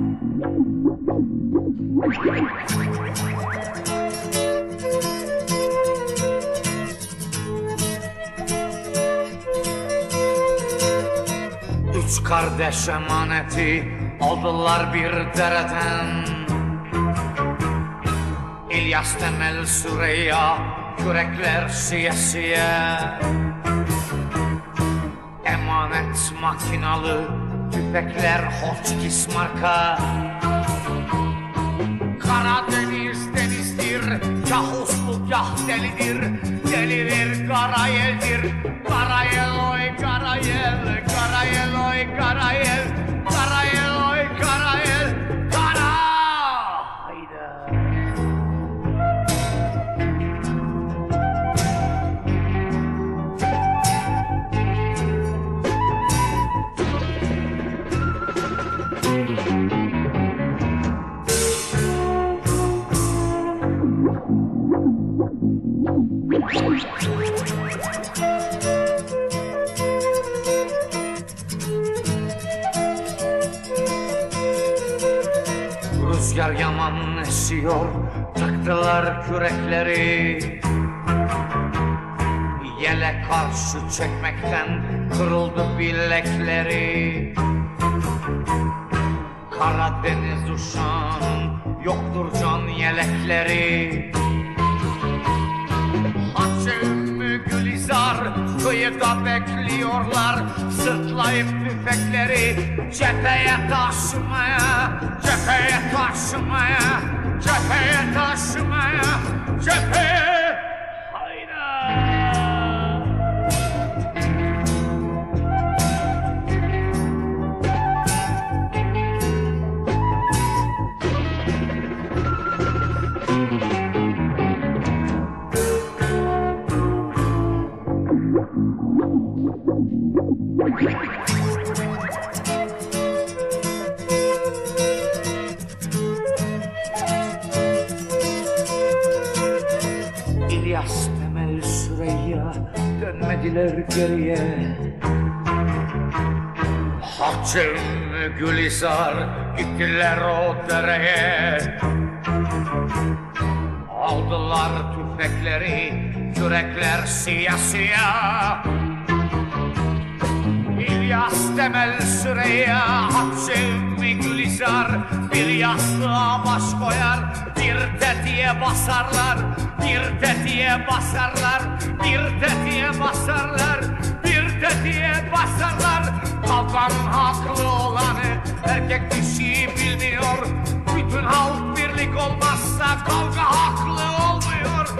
Üç kardeş emaneti aldılar bir dereden. İlyas Temel Süreyya kürekler siye siye. Emanet makinalı tüfekler Hotchkiss marka. Karadeniz denizdir Kah uslu kah delidir. Delidir karayeldir Karayel oy karayel Karayel oy karayel Rüzgar yaman esiyor Taktılar kürekleri. Yele karşı çekmekten Kırıldı bilekleri Karadeniz uşağının Yoktur can yelekleri. Ümmü Gülizar kıyıda bekliyorlar Sırtlayıp tüfekleri. Cepheye taşımaya Cepheye taşımaya Cepheye taşımaya Cepheye İlyas Temel Süreyya dönmediler geriye. Hacı Ümmü Gülizar gittiler o dereye. Aldılar tüfekleri, kürekler siyah siyah İlyas Temel Süreyya Ümmü Gülizar Bir yastığa baş koyar Bir tetiğe basarlar Bir tetiğe basarlar Bir tetiğe basarlar Bir tetiğe basarlar. Kavganın haklı olanı Erkek dişi bilmiyor Bütün halk birlik olmazsa Kavga haklı olmuyor